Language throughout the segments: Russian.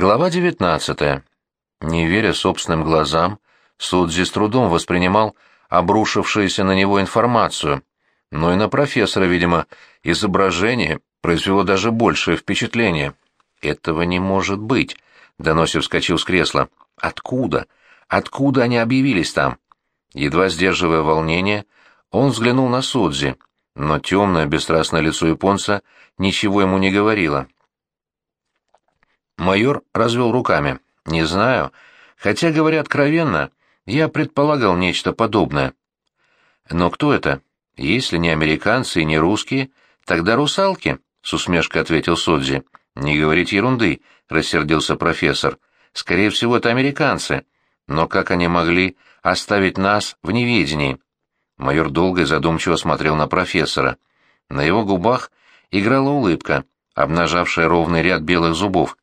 Глава 19. Не веря собственным глазам, Судзи с трудом воспринимал обрушившуюся на него информацию, но и на профессора, видимо, изображение произвело даже большее впечатление. «Этого не может быть!» — Доносив вскочил с кресла. «Откуда? Откуда они объявились там?» Едва сдерживая волнение, он взглянул на Судзи, но темное, бесстрастное лицо японца ничего ему не говорило. Майор развел руками. «Не знаю. Хотя, говоря откровенно, я предполагал нечто подобное». «Но кто это? Если не американцы и не русские, тогда русалки», — с усмешкой ответил Содзи. «Не говорить ерунды», — рассердился профессор. «Скорее всего, это американцы. Но как они могли оставить нас в неведении?» Майор долго и задумчиво смотрел на профессора. На его губах играла улыбка, обнажавшая ровный ряд белых зубов.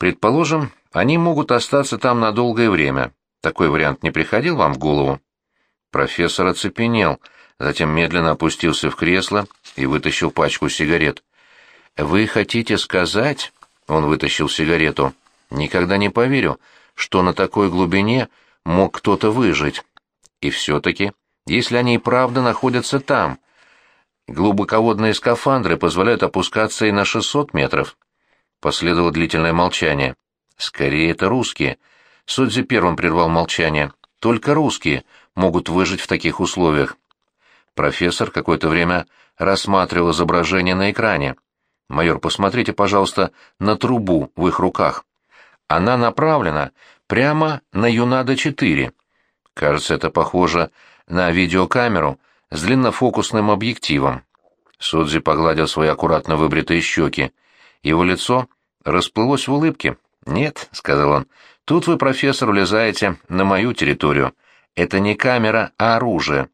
Предположим, они могут остаться там на долгое время. Такой вариант не приходил вам в голову? Профессор оцепенел, затем медленно опустился в кресло и вытащил пачку сигарет. «Вы хотите сказать...» — он вытащил сигарету. «Никогда не поверю, что на такой глубине мог кто-то выжить. И все-таки, если они и правда находятся там...» Глубоководные скафандры позволяют опускаться и на 600 метров. Последовало длительное молчание. «Скорее, это русские». Судзи первым прервал молчание. «Только русские могут выжить в таких условиях». Профессор какое-то время рассматривал изображение на экране. «Майор, посмотрите, пожалуйста, на трубу в их руках. Она направлена прямо на Юнада-4. Кажется, это похоже на видеокамеру с длиннофокусным объективом». Судзи погладил свои аккуратно выбритые щеки. Его лицо расплылось в улыбке. «Нет», — сказал он, — «тут вы, профессор, улезаете на мою территорию. Это не камера, а оружие.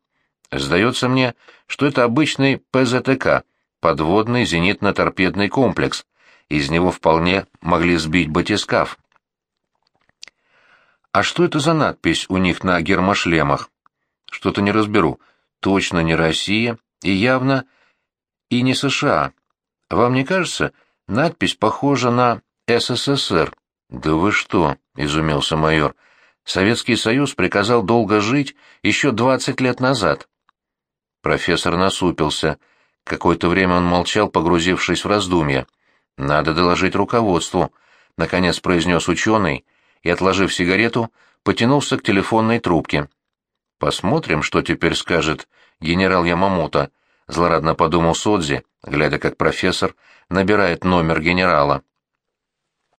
Сдается мне, что это обычный ПЗТК, подводный зенитно-торпедный комплекс. Из него вполне могли сбить батискаф». «А что это за надпись у них на гермошлемах?» «Что-то не разберу. Точно не Россия и явно и не США. Вам не кажется, Надпись похожа на «СССР». «Да вы что?» — изумился майор. «Советский Союз приказал долго жить еще двадцать лет назад». Профессор насупился. Какое-то время он молчал, погрузившись в раздумья. «Надо доложить руководству», — наконец произнес ученый и, отложив сигарету, потянулся к телефонной трубке. «Посмотрим, что теперь скажет генерал Ямамото», — злорадно подумал Содзи, глядя, как профессор набирает номер генерала.